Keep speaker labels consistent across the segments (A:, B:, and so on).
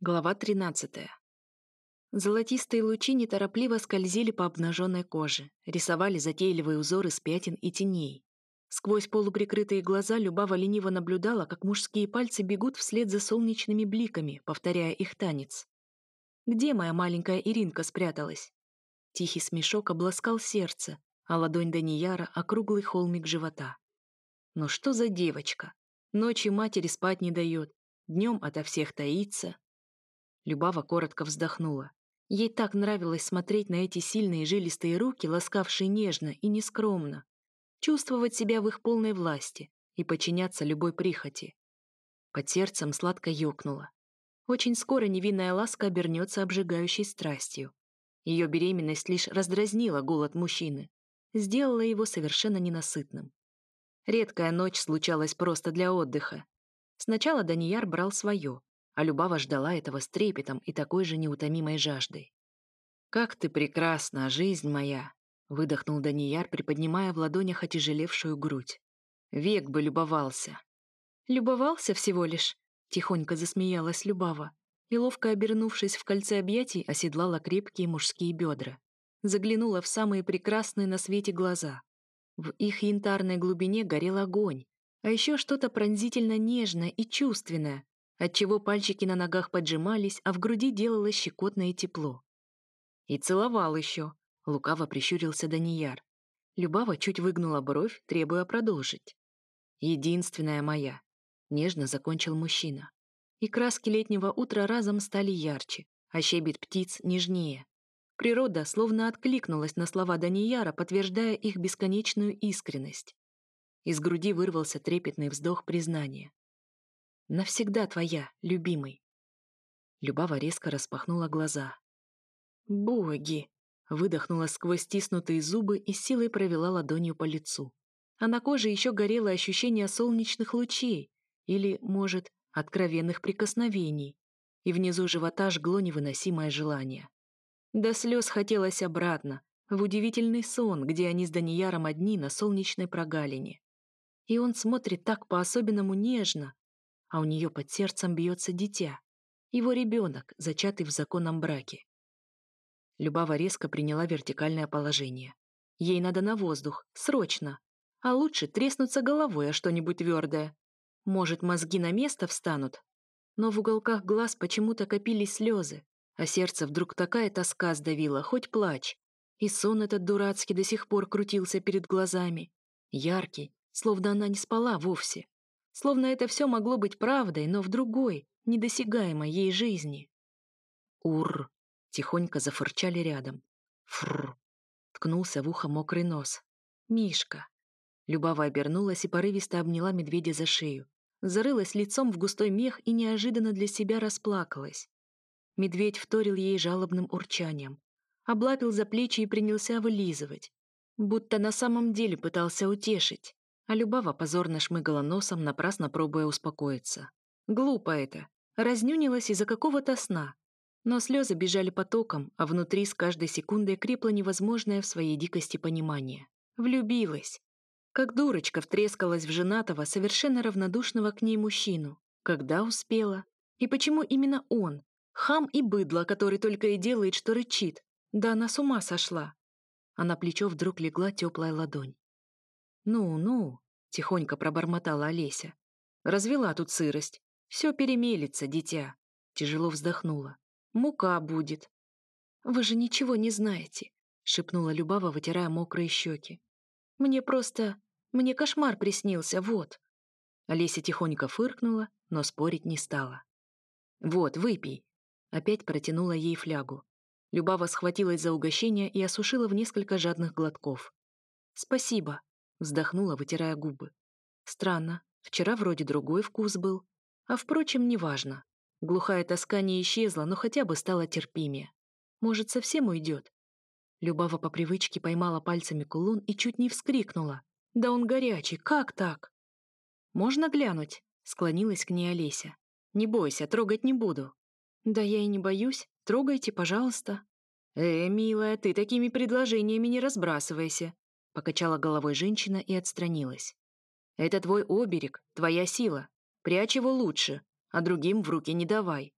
A: Глава 13. Золотистые лучи неторопливо скользили по обнаженной коже, рисовали затейливые узоры с пятен и теней. Сквозь полуприкрытые глаза Любава лениво наблюдала, как мужские пальцы бегут вслед за солнечными бликами, повторяя их танец. Где моя маленькая Иринка спряталась? Тихий смешок обласкал сердце, а ладонь Данияра — округлый холмик живота. Но что за девочка? Ночью матери спать не дает, днем ото всех таится, Любава коротко вздохнула. Ей так нравилось смотреть на эти сильные жилистые руки, ласкавшие нежно и нескромно, чувствовать себя в их полной власти и подчиняться любой прихоти. Под сердцем сладко ёкнуло. Очень скоро невинная ласка обернется обжигающей страстью. Ее беременность лишь раздразнила голод мужчины, сделала его совершенно ненасытным. Редкая ночь случалась просто для отдыха. Сначала Данияр брал свое, а Любава ждала этого с трепетом и такой же неутомимой жаждой. «Как ты прекрасна, жизнь моя!» — выдохнул Данияр, приподнимая в ладонях отяжелевшую грудь. «Век бы любовался!» «Любовался всего лишь!» — тихонько засмеялась Любава и, ловко обернувшись в кольце объятий, оседлала крепкие мужские бедра. Заглянула в самые прекрасные на свете глаза. В их янтарной глубине горел огонь, а еще что-то пронзительно нежное и чувственное, отчего пальчики на ногах поджимались, а в груди делалось щекотное тепло. И целовал еще, лукаво прищурился Данияр. Любава чуть выгнула бровь, требуя продолжить. «Единственная моя», — нежно закончил мужчина. И краски летнего утра разом стали ярче, а щебет птиц нежнее. Природа словно откликнулась на слова Данияра, подтверждая их бесконечную искренность. Из груди вырвался трепетный вздох признания. Навсегда твоя, любимый. Любава резко распахнула глаза. «Боги!» — выдохнула сквозь стиснутые зубы и силой провела ладонью по лицу. А на коже еще горело ощущение солнечных лучей или, может, откровенных прикосновений, и внизу живота жгло невыносимое желание. До слез хотелось обратно, в удивительный сон, где они с Данияром одни на солнечной прогалине. И он смотрит так по-особенному нежно, а у нее под сердцем бьется дитя, его ребенок, зачатый в законном браке. Любава резко приняла вертикальное положение. Ей надо на воздух, срочно. А лучше треснуться головой о что-нибудь твердое. Может, мозги на место встанут? Но в уголках глаз почему-то копились слезы, а сердце вдруг такая тоска сдавила, хоть плачь. И сон этот дурацкий до сих пор крутился перед глазами. Яркий, словно она не спала вовсе. Словно это все могло быть правдой, но в другой, недосягаемой ей жизни. «Ур!» — тихонько зафырчали рядом. «Фррр!» — ткнулся в ухо мокрый нос. «Мишка!» Любава обернулась и порывисто обняла медведя за шею. Зарылась лицом в густой мех и неожиданно для себя расплакалась. Медведь вторил ей жалобным урчанием. Облапил за плечи и принялся вылизывать. Будто на самом деле пытался утешить. А Любава позорно шмыгала носом, напрасно пробуя успокоиться. Глупо это. Разнюнилась из-за какого-то сна. Но слезы бежали потоком, а внутри с каждой секундой крепло невозможное в своей дикости понимание. Влюбилась. Как дурочка втрескалась в женатого, совершенно равнодушного к ней мужчину. Когда успела? И почему именно он? Хам и быдло, который только и делает, что рычит. Да она с ума сошла. А на плечо вдруг легла теплая ладонь. «Ну-ну», — тихонько пробормотала Олеся. «Развела тут сырость. Все перемелится, дитя». Тяжело вздохнула. «Мука будет». «Вы же ничего не знаете», — шепнула Любава, вытирая мокрые щеки. «Мне просто... Мне кошмар приснился, вот». Олеся тихонько фыркнула, но спорить не стала. «Вот, выпей». Опять протянула ей флягу. Любава схватилась за угощение и осушила в несколько жадных глотков. «Спасибо», Вздохнула, вытирая губы. Странно, вчера вроде другой вкус был. А впрочем, неважно. Глухая тоска не исчезла, но хотя бы стала терпимее. Может, совсем уйдет? Любава по привычке поймала пальцами кулон и чуть не вскрикнула. «Да он горячий, как так?» «Можно глянуть?» — склонилась к ней Олеся. «Не бойся, трогать не буду». «Да я и не боюсь. Трогайте, пожалуйста». «Э, милая, ты такими предложениями не разбрасывайся. Покачала головой женщина и отстранилась. «Это твой оберег, твоя сила. Прячь его лучше, а другим в руки не давай».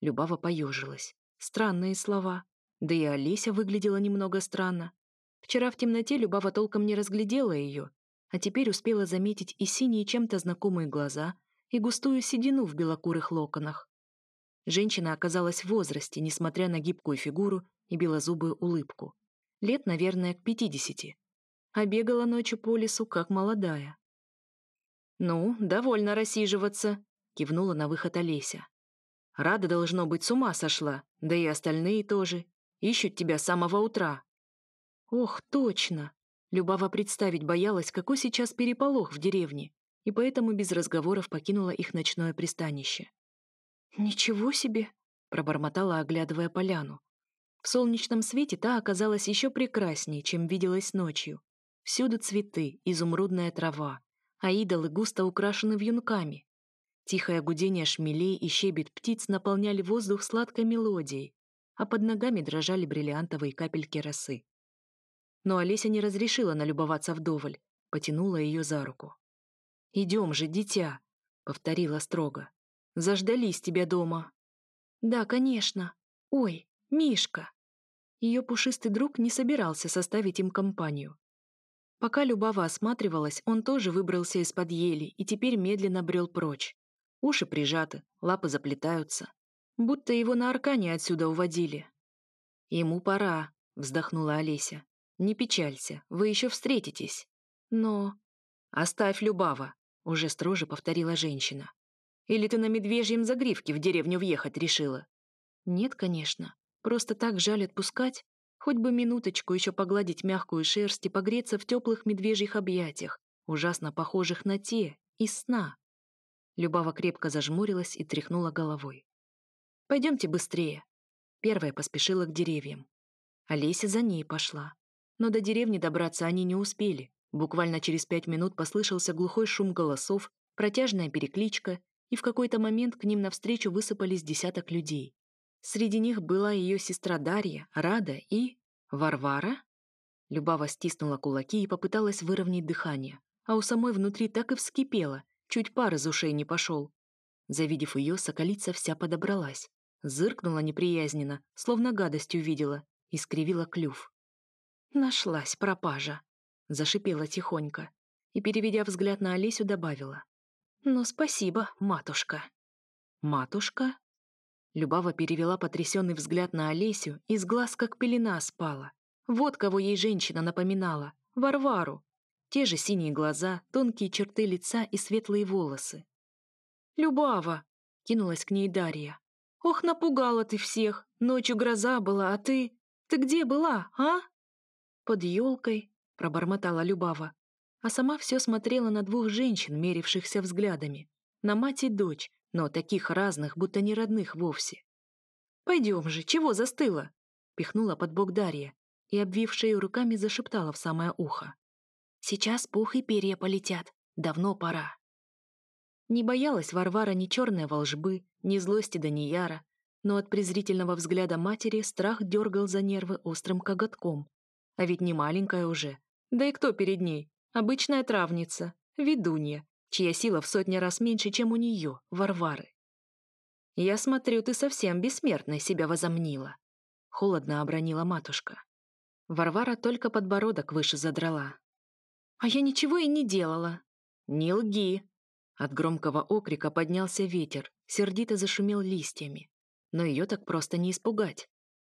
A: Любава поежилась. Странные слова. Да и Олеся выглядела немного странно. Вчера в темноте Любава толком не разглядела ее, а теперь успела заметить и синие чем-то знакомые глаза, и густую седину в белокурых локонах. Женщина оказалась в возрасте, несмотря на гибкую фигуру и белозубую улыбку. Лет, наверное, к пятидесяти. А бегала ночью по лесу, как молодая. «Ну, довольно рассиживаться», — кивнула на выход Олеся. «Рада, должно быть, с ума сошла, да и остальные тоже. Ищут тебя с самого утра». «Ох, точно!» Любава представить боялась, какой сейчас переполох в деревне, и поэтому без разговоров покинула их ночное пристанище. «Ничего себе!» — пробормотала, оглядывая поляну. В солнечном свете та оказалась еще прекраснее, чем виделась ночью. Всюду цветы, изумрудная трава, а идолы густо украшены вьюнками. Тихое гудение шмелей и щебет птиц наполняли воздух сладкой мелодией, а под ногами дрожали бриллиантовые капельки росы. Но Олеся не разрешила налюбоваться вдоволь, потянула ее за руку. «Идем же, дитя», — повторила строго. «Заждались тебя дома». «Да, конечно. Ой, Мишка!» Ее пушистый друг не собирался составить им компанию. Пока Любава осматривалась, он тоже выбрался из-под ели и теперь медленно брел прочь. Уши прижаты, лапы заплетаются. Будто его на аркане отсюда уводили. «Ему пора», — вздохнула Олеся. «Не печалься, вы еще встретитесь». «Но...» «Оставь Любава», — уже строже повторила женщина. «Или ты на медвежьем загривке в деревню въехать решила?» «Нет, конечно. Просто так жаль отпускать. Хоть бы минуточку еще погладить мягкую шерсть и погреться в теплых медвежьих объятиях, ужасно похожих на те, из сна». Любава крепко зажмурилась и тряхнула головой. «Пойдемте быстрее». Первая поспешила к деревьям. Олеся за ней пошла. Но до деревни добраться они не успели. Буквально через пять минут послышался глухой шум голосов, протяжная перекличка, и в какой-то момент к ним навстречу высыпались десяток людей. Среди них была ее сестра Дарья, Рада и... Варвара? Любава стиснула кулаки и попыталась выровнять дыхание, а у самой внутри так и вскипело, чуть пар из ушей не пошел. Завидев ее, соколица вся подобралась, зыркнула неприязненно, словно гадость увидела, и скривила клюв. «Нашлась пропажа», Зашипела тихонько и, переведя взгляд на Олесю, добавила. «Ну, спасибо, матушка». «Матушка?» Любава перевела потрясенный взгляд на Олесю, и с глаз как пелена спала. Вот кого ей женщина напоминала. Варвару. Те же синие глаза, тонкие черты лица и светлые волосы. «Любава!» — кинулась к ней Дарья. «Ох, напугала ты всех! Ночью гроза была, а ты... Ты где была, а?» «Под елкой», пробормотала Любава, а сама все смотрела на двух женщин, мерившихся взглядами. На мать и дочь, но таких разных, будто не родных вовсе. «Пойдем же, чего застыла?» пихнула под бок Дарья и, обвив шею руками, зашептала в самое ухо. «Сейчас пух и перья полетят. Давно пора». Не боялась Варвара ни черной волжбы, ни злости да ни яра, но от презрительного взгляда матери страх дергал за нервы острым коготком. А ведь не маленькая уже, да и кто перед ней? Обычная травница, ведунья, чья сила в сотни раз меньше, чем у нее, Варвары. «Я смотрю, ты совсем бессмертной себя возомнила», — холодно обронила матушка. Варвара только подбородок выше задрала. «А я ничего и не делала». «Не лги!» От громкого окрика поднялся ветер, сердито зашумел листьями. Но ее так просто не испугать.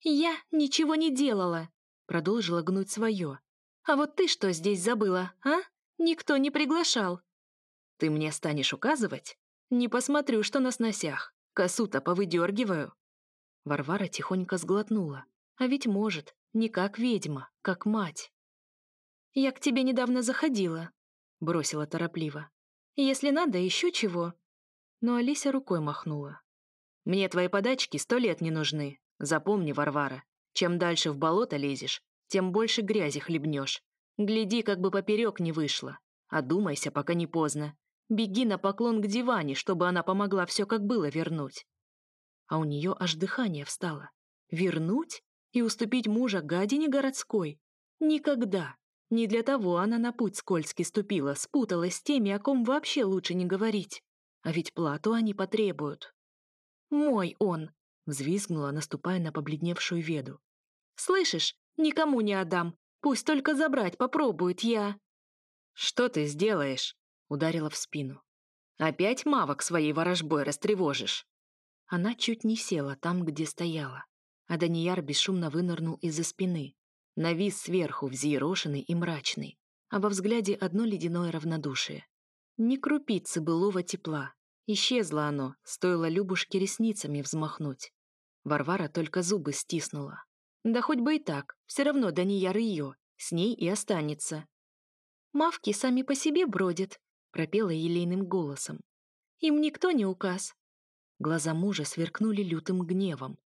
A: «Я ничего не делала!» Продолжила гнуть свое, а вот ты что здесь забыла, а? Никто не приглашал. Ты мне станешь указывать? Не посмотрю, что на сносях. Косу-то повыдергиваю. Варвара тихонько сглотнула. А ведь может, не как ведьма, как мать. «Я к тебе недавно заходила», — бросила торопливо. «Если надо, еще чего». Но Алися рукой махнула. «Мне твои подачки сто лет не нужны. Запомни, Варвара, чем дальше в болото лезешь, тем больше грязи хлебнешь. Гляди, как бы поперек не вышло. Одумайся, пока не поздно. Беги на поклон к диване, чтобы она помогла все как было вернуть. А у нее аж дыхание встало. Вернуть? И уступить мужа гадине городской? Никогда. Не для того она на путь скользкий ступила, спуталась с теми, о ком вообще лучше не говорить. А ведь плату они потребуют. «Мой он!» Взвизгнула, наступая на побледневшую веду. «Слышишь, никому не отдам. Пусть только забрать попробует я». «Что ты сделаешь?» — ударила в спину. «Опять мавок своей ворожбой растревожишь?» Она чуть не села там, где стояла, а Данияр бесшумно вынырнул из-за спины, навис сверху, взъерошенный и мрачный, а во взгляде одно ледяное равнодушие. Ни крупицы былого тепла. Исчезло оно, стоило Любушке ресницами взмахнуть. Варвара только зубы стиснула. Да хоть бы и так, все равно Данияр ее, с ней и останется. «Мавки сами по себе бродят», — пропела елейным голосом. «Им никто не указ, Глаза мужа сверкнули лютым гневом.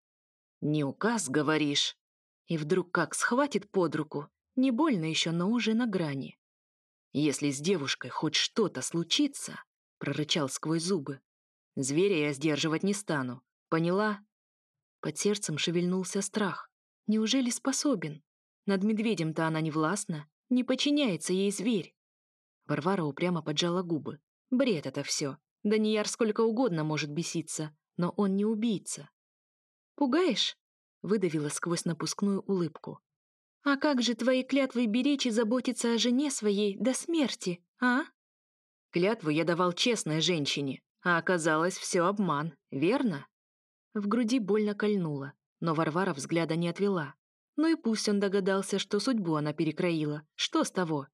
A: «Не указ, говоришь?» И вдруг как схватит под руку, не больно еще, но уже на грани. «Если с девушкой хоть что-то случится», — прорычал сквозь зубы, «зверя я сдерживать не стану. Поняла?» Под сердцем шевельнулся страх. Неужели способен? Над медведем-то она не властна, не подчиняется ей зверь. Варвара упрямо поджала губы. Бред это все. Данияр сколько угодно может беситься, но он не убийца. «Пугаешь?» — выдавила сквозь напускную улыбку. «А как же твои клятвы беречь и заботиться о жене своей до смерти, а?» «Клятву я давал честной женщине, а оказалось все обман, верно?» В груди больно кольнуло, но Варвара взгляда не отвела. Ну и пусть он догадался, что судьбу она перекроила. Что с того?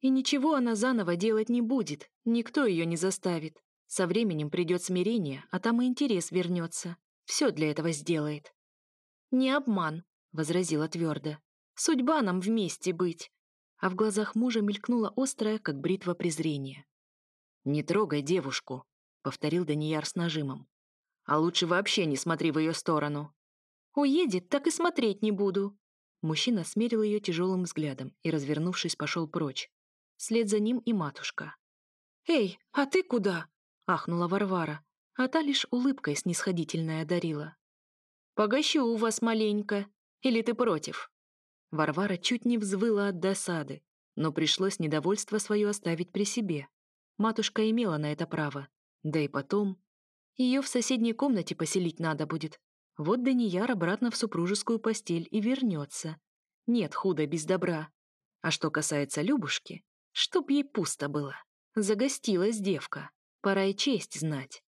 A: И ничего она заново делать не будет, никто ее не заставит. Со временем придет смирение, а там и интерес вернется. Все для этого сделает. «Не обман», — возразила твердо. «Судьба нам вместе быть». А в глазах мужа мелькнуло острое, как бритва презрения. «Не трогай девушку», — повторил Данияр с нажимом. «А лучше вообще не смотри в ее сторону». «Уедет, так и смотреть не буду». Мужчина смерил ее тяжелым взглядом и, развернувшись, пошел прочь. Вслед за ним и матушка. «Эй, а ты куда?» ахнула Варвара, а та лишь улыбкой снисходительная одарила. «Погощу у вас маленько. Или ты против?» Варвара чуть не взвыла от досады, но пришлось недовольство свое оставить при себе. Матушка имела на это право. Да и потом... Ее в соседней комнате поселить надо будет. Вот Данияр обратно в супружескую постель и вернется. Нет худа без добра. А что касается Любушки, чтоб ей пусто было. Загостилась девка. Пора и честь знать.